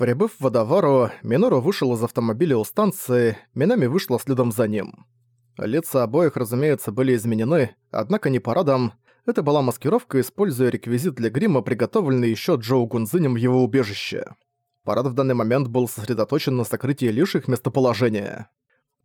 Прибыв в Водовару, Минору вышел из автомобиля у станции, Минами вышла следом за ним. Лица обоих, разумеется, были изменены, однако не парадом. Это была маскировка, используя реквизит для грима, приготовленный еще Джоу Гунзинем в его убежище. Парад в данный момент был сосредоточен на сокрытии лишь их местоположения.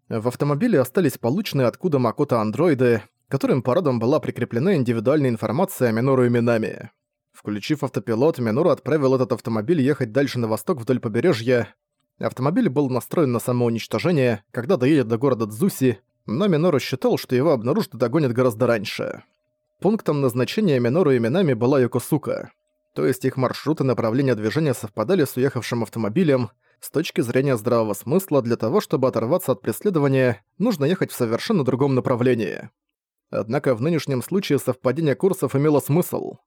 В автомобиле остались полученные откуда Макото андроиды, которым парадом была прикреплена индивидуальная информация о Минору и Минами. Включив автопилот, Минору отправил этот автомобиль ехать дальше на восток вдоль побережья. Автомобиль был настроен на самоуничтожение, когда доедет до города Дзуси, но Минору считал, что его обнаружат и догонят гораздо раньше. Пунктом назначения Минору и Минами была Йокосука. То есть их маршруты направления движения совпадали с уехавшим автомобилем. С точки зрения здравого смысла, для того, чтобы оторваться от преследования, нужно ехать в совершенно другом направлении. Однако в нынешнем случае совпадение курсов имело смысл.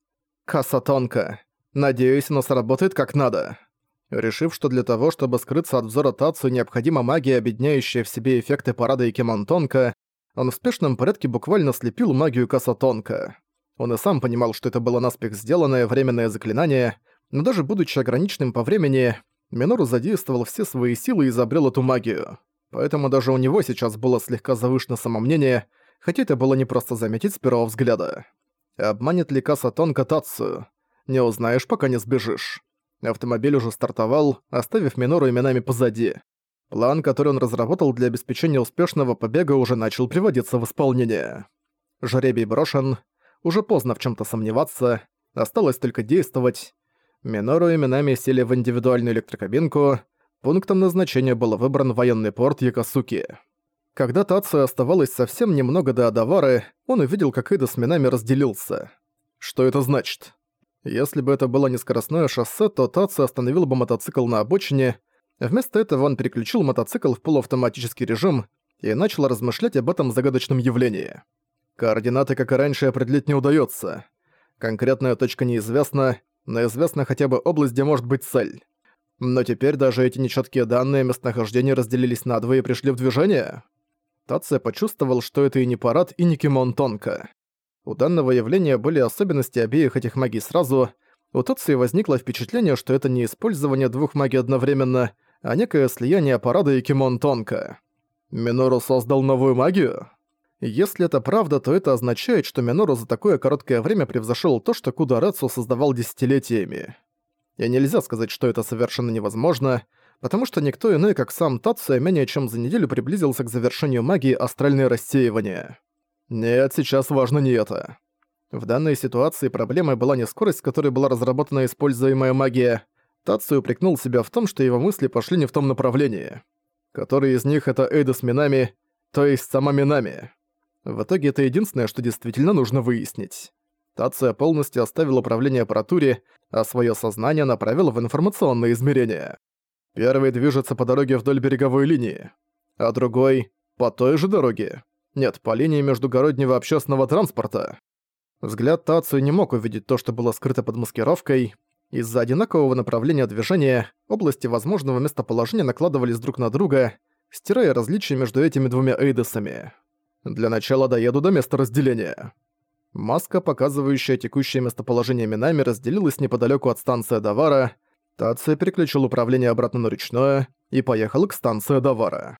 Касатонка. Надеюсь, оно сработает как надо. Решив, что для того, чтобы скрыться от взора Тацу, необходима магия, объединяющая в себе эффекты парада и Кимонтонка, он в спешном порядке буквально слепил магию Касатонка. Он и сам понимал, что это было наспех сделанное временное заклинание, но даже будучи ограниченным по времени, Минору задействовал все свои силы и изобрел эту магию. Поэтому даже у него сейчас было слегка завышено самомнение, хотя это было непросто заметить с первого взгляда. Обманет ли Касатонка Тацию? Не узнаешь, пока не сбежишь. Автомобиль уже стартовал, оставив Минору именами позади. План, который он разработал для обеспечения успешного побега, уже начал приводиться в исполнение. Жребий брошен, уже поздно в чем то сомневаться, осталось только действовать. Минору именами сели в индивидуальную электрокабинку, пунктом назначения был выбран военный порт Якосуки. Когда Тацию оставалось совсем немного до Адавары, он увидел, как Ида с Минами разделился. Что это значит? Если бы это было не скоростное шоссе, то Тацию остановил бы мотоцикл на обочине. Вместо этого он переключил мотоцикл в полуавтоматический режим и начал размышлять об этом загадочном явлении. Координаты, как и раньше, определить не удается. Конкретная точка неизвестна, но известна хотя бы область, где может быть цель. Но теперь даже эти нечеткие данные местонахождения разделились на два и пришли в движение. Тация почувствовал, что это и не парад, и не Кимон Тонко. У данного явления были особенности обеих этих магий сразу. У Тации возникло впечатление, что это не использование двух магий одновременно, а некое слияние парада и Кимон Тонко. Минору создал новую магию? Если это правда, то это означает, что Минору за такое короткое время превзошел то, что Кударацу создавал десятилетиями. И нельзя сказать, что это совершенно невозможно, потому что никто иной, как сам Тацуя, менее чем за неделю приблизился к завершению магии астральное рассеивание. Нет, сейчас важно не это. В данной ситуации проблемой была не скорость, с которой была разработана используемая магия. Тацию упрекнул себя в том, что его мысли пошли не в том направлении. Который из них это Эйда с Минами, то есть сама Минами. В итоге это единственное, что действительно нужно выяснить. Тация полностью оставил управление аппаратуре, а свое сознание направил в информационные измерения. Первый движется по дороге вдоль береговой линии, а другой — по той же дороге. Нет, по линии междугороднего общественного транспорта. Взгляд Тацию не мог увидеть то, что было скрыто под маскировкой. Из-за одинакового направления движения области возможного местоположения накладывались друг на друга, стирая различия между этими двумя эйдесами. Для начала доеду до места разделения. Маска, показывающая текущее местоположение Минами, разделилась неподалеку от станции Давара. Тация переключил управление обратно на ручное и поехал к станции Давара.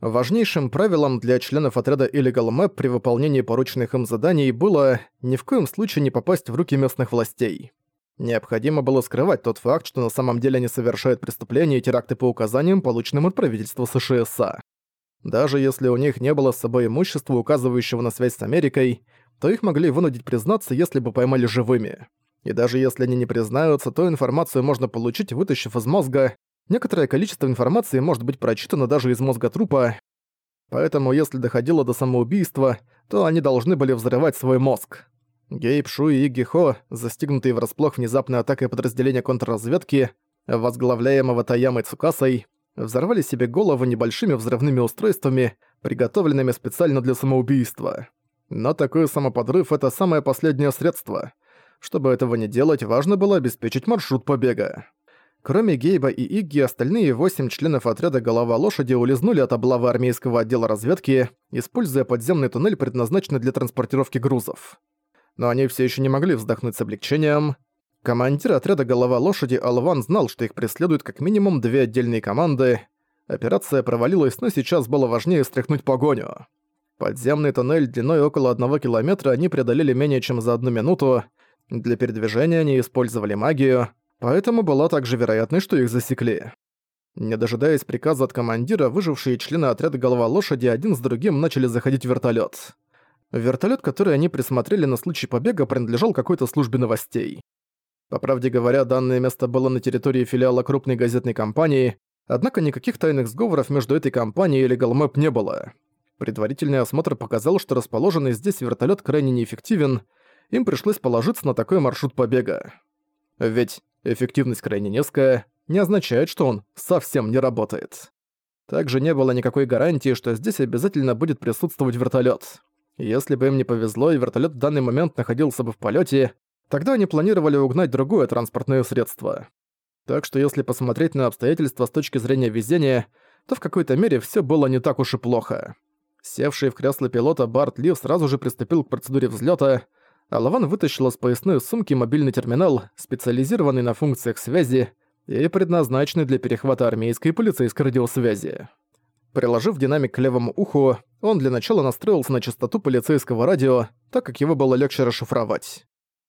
Важнейшим правилом для членов отряда Illegal Map при выполнении порученных им заданий было ни в коем случае не попасть в руки местных властей. Необходимо было скрывать тот факт, что на самом деле они совершают преступления и теракты по указаниям, полученным от правительства США. Даже если у них не было с собой имущества, указывающего на связь с Америкой, то их могли вынудить признаться, если бы поймали живыми. И даже если они не признаются, то информацию можно получить, вытащив из мозга. Некоторое количество информации может быть прочитано даже из мозга трупа. Поэтому если доходило до самоубийства, то они должны были взрывать свой мозг. Гейб, Шу и Игги Хо, застигнутые врасплох внезапной атакой подразделения контрразведки, возглавляемого Таямой Цукасой, взорвали себе головы небольшими взрывными устройствами, приготовленными специально для самоубийства. Но такой самоподрыв — это самое последнее средство. Чтобы этого не делать, важно было обеспечить маршрут побега. Кроме Гейба и Игги, остальные восемь членов отряда «Голова лошади» улизнули от облавы армейского отдела разведки, используя подземный туннель, предназначенный для транспортировки грузов. Но они все еще не могли вздохнуть с облегчением. Командир отряда «Голова лошади» Алван знал, что их преследуют как минимум две отдельные команды. Операция провалилась, но сейчас было важнее стряхнуть погоню. Подземный туннель длиной около одного километра они преодолели менее чем за одну минуту. Для передвижения они использовали магию, поэтому была также вероятность, что их засекли. Не дожидаясь приказа от командира, выжившие члены отряда «Голова лошади» один с другим начали заходить в вертолет. Вертолет, который они присмотрели на случай побега, принадлежал какой-то службе новостей. По правде говоря, данное место было на территории филиала крупной газетной компании, однако никаких тайных сговоров между этой компанией и Legal Map не было. Предварительный осмотр показал, что расположенный здесь вертолет крайне неэффективен, им пришлось положиться на такой маршрут побега. Ведь эффективность крайне низкая, не означает, что он совсем не работает. Также не было никакой гарантии, что здесь обязательно будет присутствовать вертолет. Если бы им не повезло и вертолет в данный момент находился бы в полете, Тогда они планировали угнать другое транспортное средство. Так что если посмотреть на обстоятельства с точки зрения везения, то в какой-то мере все было не так уж и плохо. Севший в кресло пилота Барт Ли сразу же приступил к процедуре взлета, а Лаван вытащил из поясной сумки мобильный терминал, специализированный на функциях связи и предназначенный для перехвата армейской и полицейской радиосвязи. Приложив динамик к левому уху, он для начала настроился на частоту полицейского радио, так как его было легче расшифровать.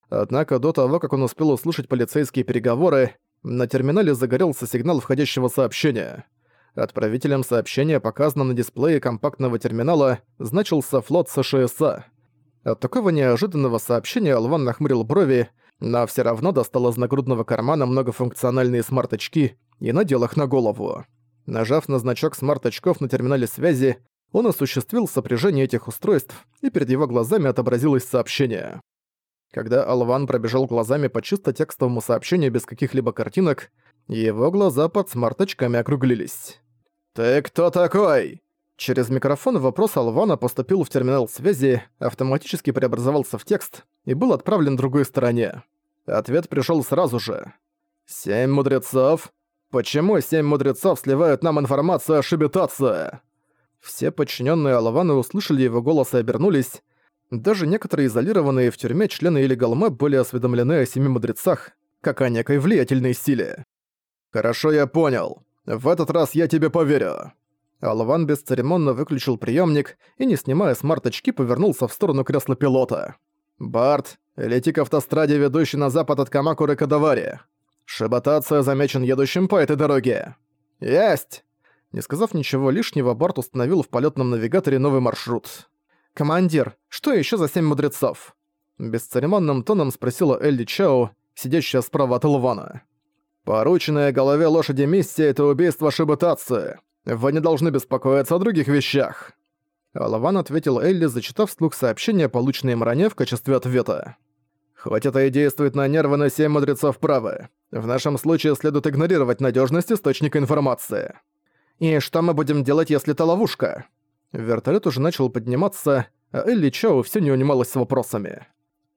Однако до того, как он успел услышать полицейские переговоры, на терминале загорелся сигнал входящего сообщения. Отправителем сообщения, показанного на дисплее компактного терминала, значился флот СШСА. От такого неожиданного сообщения Алван нахмурил брови, но все равно достал из нагрудного кармана многофункциональные смарт-очки и надел их на голову. Нажав на значок смарт-очков на терминале связи, он осуществил сопряжение этих устройств, и перед его глазами отобразилось сообщение. Когда Алван пробежал глазами по чисто текстовому сообщению без каких-либо картинок, его глаза под смарточками округлились. «Ты кто такой?» Через микрофон вопрос Алвана поступил в терминал связи, автоматически преобразовался в текст и был отправлен другой стороне. Ответ пришел сразу же. «Семь мудрецов? Почему семь мудрецов сливают нам информацию о Шибитации?» Все подчиненные Алвана услышали его голос и обернулись, даже некоторые изолированные в тюрьме члены или Галмэ были осведомлены о семи мудрецах, как о некой влиятельной силе. «Хорошо, я понял. В этот раз я тебе поверю». Алван бесцеремонно выключил приемник и, не снимая смарт-очки, повернулся в сторону кресла пилота. «Барт, лети к автостраде, ведущей на запад от Камакуры к Адаваре. Шибатация замечен едущим по этой дороге». «Есть!» Не сказав ничего лишнего, Барт установил в полетном навигаторе новый маршрут. «Командир, что еще за семь мудрецов?» Бесцеремонным тоном спросила Элли Чао, сидящая справа от Лвана. «Порученная голове лошади миссия — это убийство Шибутации. Вы не должны беспокоиться о других вещах». Лаван ответил Элли, зачитав вслух сообщение, полученное им в качестве ответа. «Хоть это и действует на нервы, но семь мудрецов правы. В нашем случае следует игнорировать надежность источника информации». «И что мы будем делать, если это ловушка?» Вертолет уже начал подниматься, а Элли Чао все не унималась с вопросами.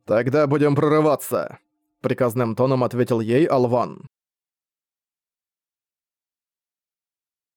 «Тогда будем прорываться», — приказным тоном ответил ей Алван.